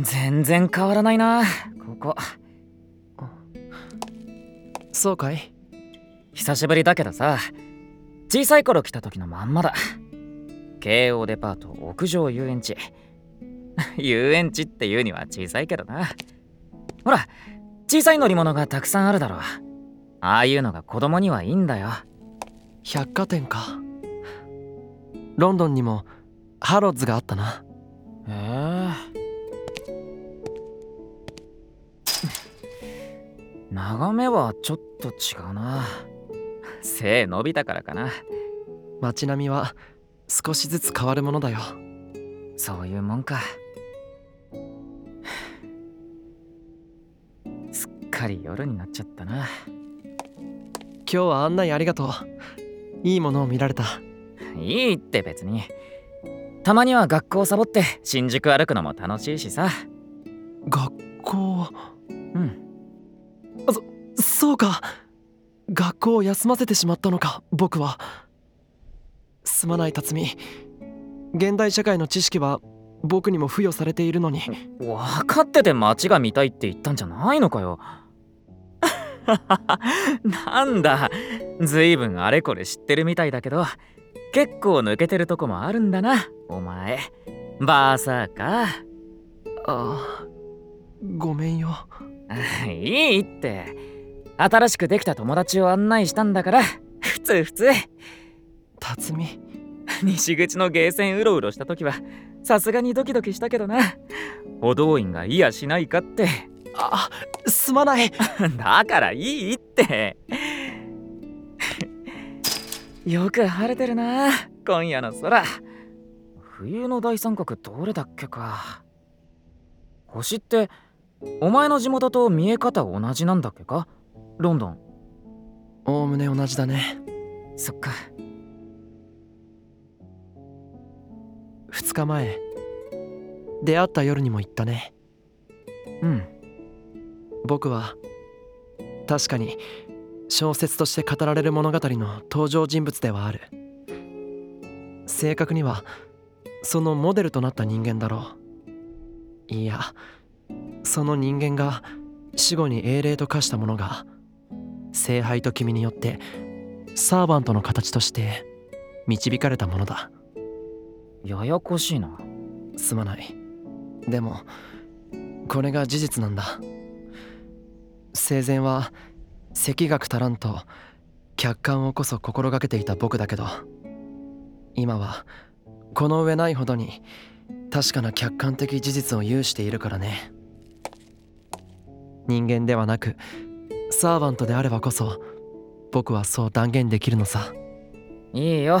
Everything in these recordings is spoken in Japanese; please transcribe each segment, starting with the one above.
全然変わらないな。ここ。そうかい？久しぶりだけどさ。小さい頃来た時のまんまだ。京王デパート屋上遊園地。遊園地っていうには小さいけどな。ほら小さい乗り物がたくさんあるだろう。ああいうのが子供にはいいんだよ。百貨店か。ロンドンにもハロッズがあったな。へえ眺めはちょっと違うな。背伸びたからかな。街並みは少しずつ変わるものだよ。そういうもんか。すっかり夜になっちゃったな。今日は案内ありがとう。いいものを見られた。いいって別に。たまには学校サボって新宿歩くのも楽しいしさそうか。学校を休ませてしまったのか僕は。すまない辰巳。現代社会の知識は僕にも付与されているのに。分かってて街が見たいって言ったんじゃないのかよ。なんだ。ずいぶんあれこれ知ってるみたいだけど結構抜けてるとこもあるんだなお前。バーサーか。あ。ごめんよ。いいって新しくできた友達を案内したんだから。普通普通。辰巳。西口のゲーセンうろうろした時はさすがにドキドキしたけどな。歩道員がいやしないかって。あすまない。だからいいって。よく晴れてるな。今夜の空。冬の大三角どれだっけか。星ってお前の地元と見え方同じなんだっけかロンドン。おおむね同じだね。そっか。2日前。出会った夜にも言ったね。うん。僕は確かに小説として語られる物語の登場人物ではある。正確にはそのモデルとなった人間だろう。いやその人間が死後に英霊と化したものが聖杯と君によってサーバントの形として導かれたものだ。ややこしいな。すまない。でもこれが事実なんだ。生前は赤学足らんと客観をこそ心がけていた僕だけど今はこの上ないほどに確かな客観的事実を有しているからね。人間ではなくサーバントであればこそ僕はそう断言できるのさ。いいよ。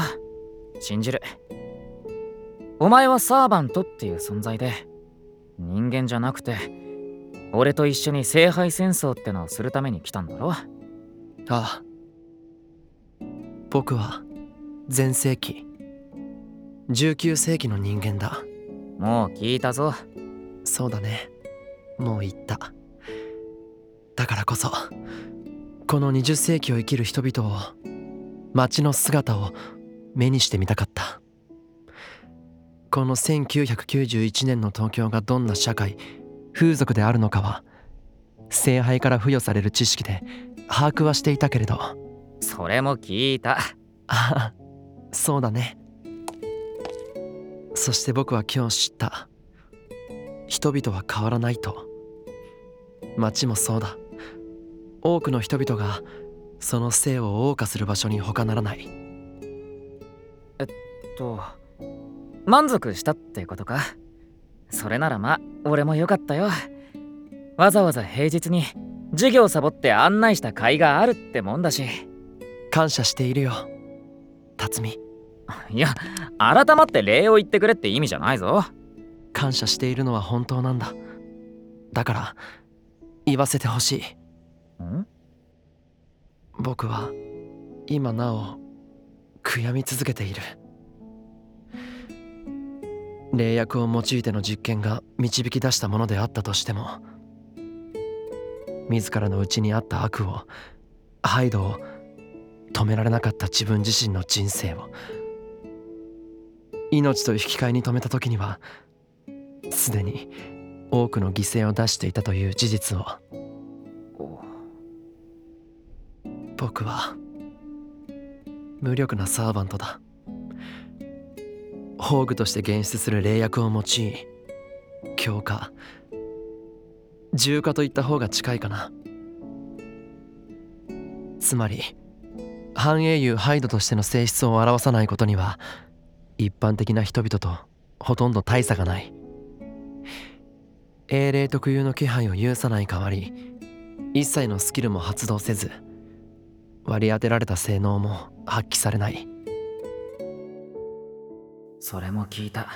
信じる。お前はサーバントっていう存在で人間じゃなくて俺と一緒に聖杯戦争ってのをするために来たんだろ。ああ。僕は前世紀19世紀の人間だ。もう聞いたぞ。そうだね。もう言っただからこそこの20世紀を生きる人々を街の姿を目にしてみたかった。この1991年の東京がどんな社会風俗であるのかは聖杯から付与される知識で把握はしていたけれど。それも聞いた。ああそうだね。そして僕は今日知った。人々は変わらないと。街もそうだ多くの人々がその生を謳歌する場所に他ならない。えっと満足したってことか？それならまあ俺もよかったよ。わざわざ平日に授業サボって案内した甲斐があるってもんだし。感謝しているよ。辰巳。いや改まって礼を言ってくれって意味じゃないぞ。感謝しているのは本当なんだ。だから言わせてほしい。ん僕は今なお悔やみ続けている。霊薬を用いての実験が導き出したものであったとしても自らの内にあった悪をハイドを止められなかった自分自身の人生を命と引き換えに止めた時にはすでに多くの犠牲を出していたという事実を僕は無力なサーバントだ。宝具として現出する霊薬を用い強化重化といった方が近いかな。つまり半英雄ハイドとしての性質を表さないことには一般的な人々とほとんど大差がない。英霊特有の気配を有さない代わり一切のスキルも発動せず割り当てられた性能も発揮されない。それも聞いた。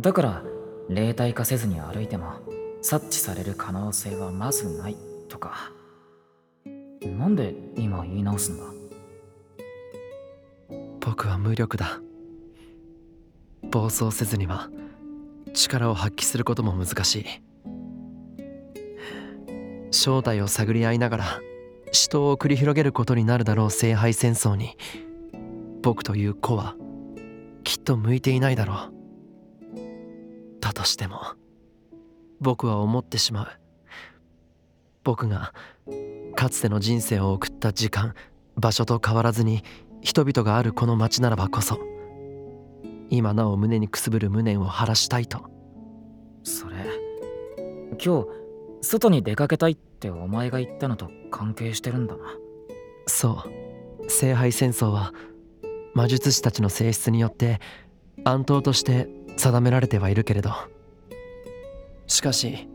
だから霊体化せずに歩いても察知される可能性はまずないとか。なんで今言い直すんだ？僕は無力だ。暴走せずには力を発揮することも難しい。正体を探り合いながら死闘を繰り広げることになるだろう聖杯戦争に。僕という子はきっと向いていないだろう。だとしても僕は思ってしまう。僕がかつての人生を送った時間場所と変わらずに人々があるこの町ならばこそ今なお胸にくすぶる無念を晴らしたいと。それ今日外に出かけたいってってお前が言ったのと関係してるんだな。そう。聖杯戦争は魔術師たちの性質によって暗闘として定められてはいるけれど。しかし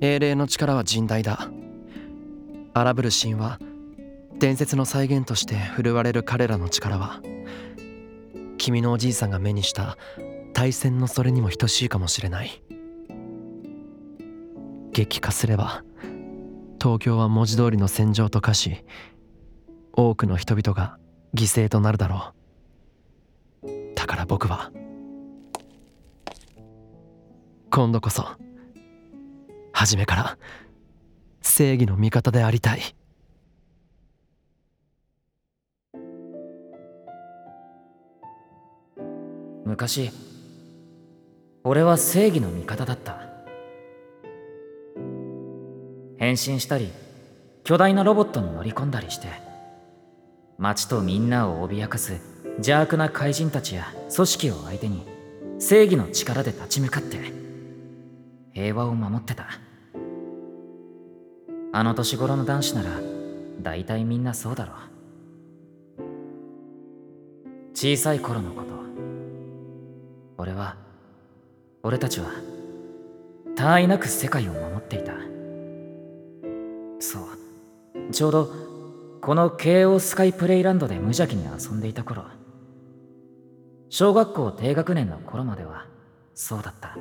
英霊の力は甚大だ。荒ぶる神話伝説の再現として振るわれる彼らの力は君のおじいさんが目にした対戦のそれにも等しいかもしれない。激化すれば東京は文字通りの戦場と化し多くの人々が犠牲となるだろう。だから僕は今度こそ初めから正義の味方でありたい。昔俺は正義の味方だった。変身したり巨大なロボットに乗り込んだりして町とみんなを脅かす邪悪な怪人たちや組織を相手に正義の力で立ち向かって平和を守ってた。あの年頃の男子なら大体みんなそうだろう。小さい頃のこと。俺は俺たちは他愛なく世界を守っていた。そう。ちょうどこの京王スカイプレイランドで無邪気に遊んでいた頃小学校低学年の頃まではそうだった。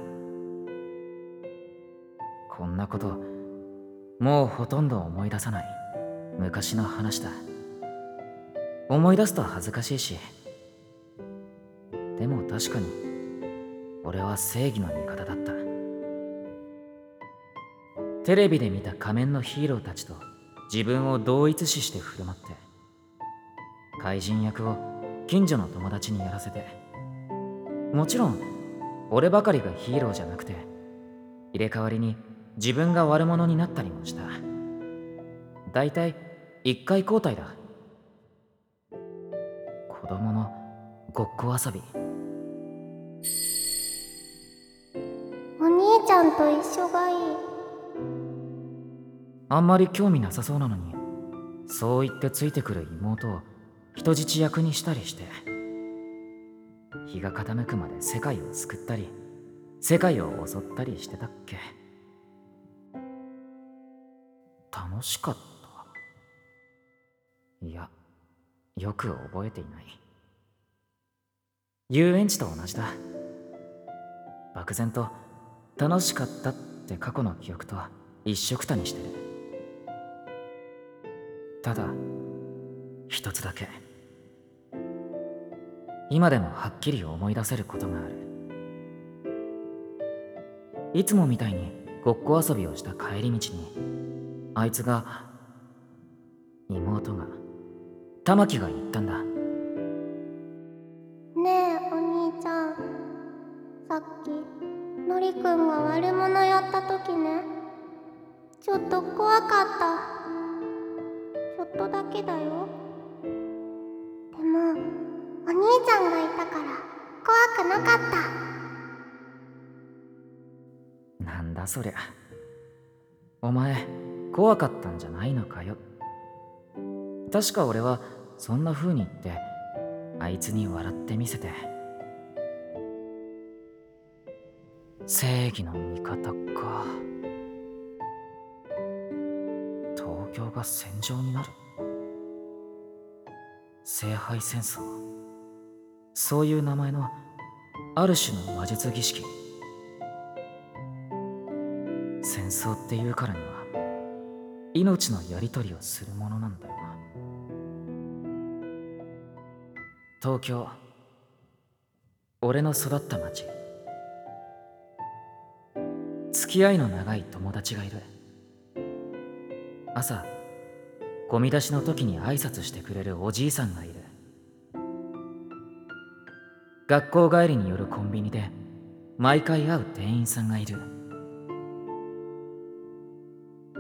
こんなこともうほとんど思い出さない。昔の話だ。思い出すと恥ずかしいし。でも確かに俺は正義の味方だった。テレビで見た仮面のヒーローたちと自分を同一視して振る舞って怪人役を近所の友達にやらせてもちろん俺ばかりがヒーローじゃなくて入れ替わりに自分が悪者になったりもした。だいたい一回交代だ。子供のごっこ遊び。お兄ちゃんと一緒がいい。あんまり興味なさそうなのに。そう言ってついてくる妹を人質役にしたりして。日が傾くまで世界を救ったり世界を襲ったりしてたっけ。楽しかった。いやよく覚えていない。遊園地と同じだ。漠然と楽しかったって過去の記憶と一緒くたにしてる。ただ一つだけ。今でもはっきり思い出せることがある。いつもみたいにごっこ遊びをした帰り道にあいつが妹が玉木が言ったんだ。ねえお兄ちゃん。さっきのりくんが悪者やった時ね。ちょっと怖かっけだよ。でもお兄ちゃんがいたから怖くなかった。なんだそりゃ。お前怖かったんじゃないのかよ。確か俺はそんな風に言ってあいつに笑ってみせて。正義の味方か。東京が戦場になる。聖杯戦争。そういう名前のある種の魔術儀式。戦争っていうからには命のやり取りをするものなんだよ。な東京俺の育った町。付き合いの長い友達がいる。朝ゴミ出しの時に挨拶してくれるおじいさんがいる。学校帰りによるコンビニで毎回会う店員さんがいる。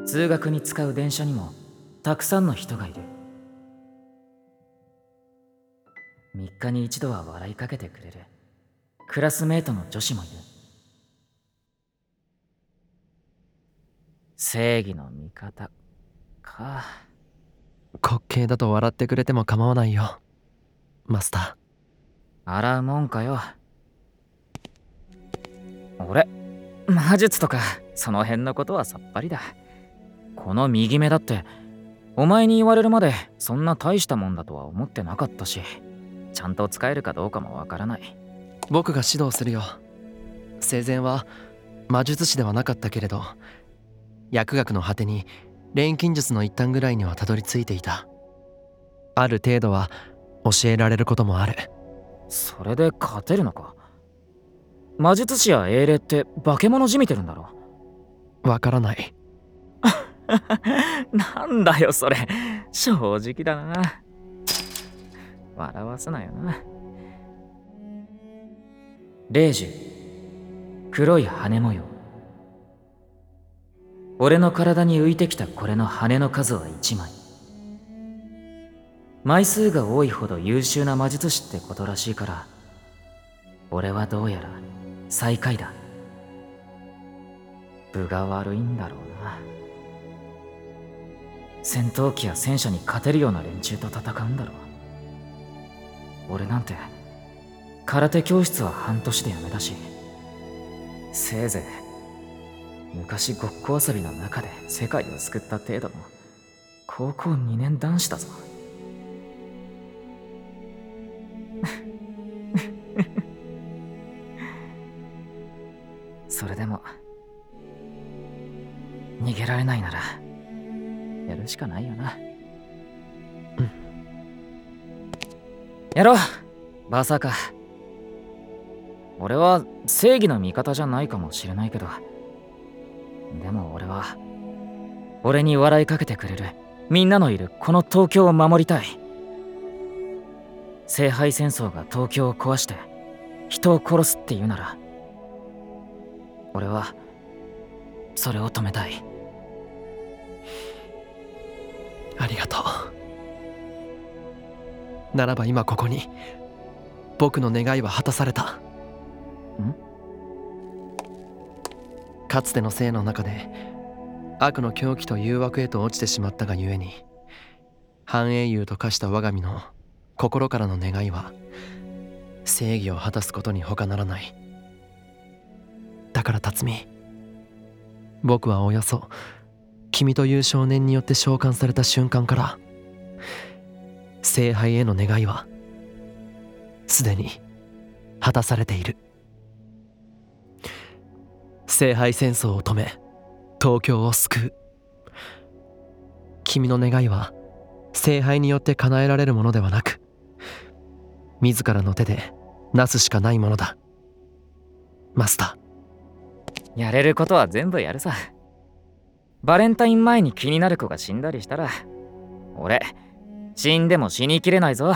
通学に使う電車にもたくさんの人がいる。3日に一度は笑いかけてくれる。クラスメートの女子もいる。正義の味方か。滑稽だと笑ってくれても構わないよ。マスタ洗うもんかよ。俺魔術とかその辺のことはさっぱりだ。この右目だってお前に言われるまでそんな大したもんだとは思ってなかったしちゃんと使えるかどうかもわからない。ー僕が指導するよ。生前は魔術師ではなかったけれど薬学の果てに錬金術の一端ぐらいにはたどり着いていた。ある程度は教えられることもある。それで勝てるのか？魔術師や英霊って化け物じみてるんだろわからない。なんだよそれ。正直だな。笑わすなよな。霊樹黒い羽模様俺の体に浮いてきたこれの羽の数は1枚。枚数が多いほど優秀な魔術師ってことらしいから俺はどうやら最下位だ。分が悪いんだろうな。戦闘機や戦車に勝てるような連中と戦うんだろう。俺なんて空手教室は半年で辞めたしせいぜい昔ごっこ遊びの中で世界を救った程度の高校2年男子だぞ。それでも逃げられないならやるしかないよな。うん。やろうバーサーカ俺は正義の味方じゃないかもしれないけどでも俺は俺に笑いかけてくれる。みんなのいるこの東京を守りたい。聖杯戦争が東京を壊して人を殺すっていうなら俺はそれを止めたい。ありがとう。ならば今ここに僕の願いは果たされたかつての生の中で悪の狂気と誘惑へと落ちてしまったがゆえに繁栄優と化した我が身の心からの願いは正義を果たすことに他ならない。だから辰巳僕はおよそ君という少年によって召喚された瞬間から聖杯への願いはすでに果たされている。聖杯戦争を止め東京を救う。君の願いは聖杯によって叶えられるものではなく自らの手でなすしかないものだ。マスター。やれることは全部やるさ。バレンタイン前に気になる子が死んだりしたら俺死んでも死にきれないぞ。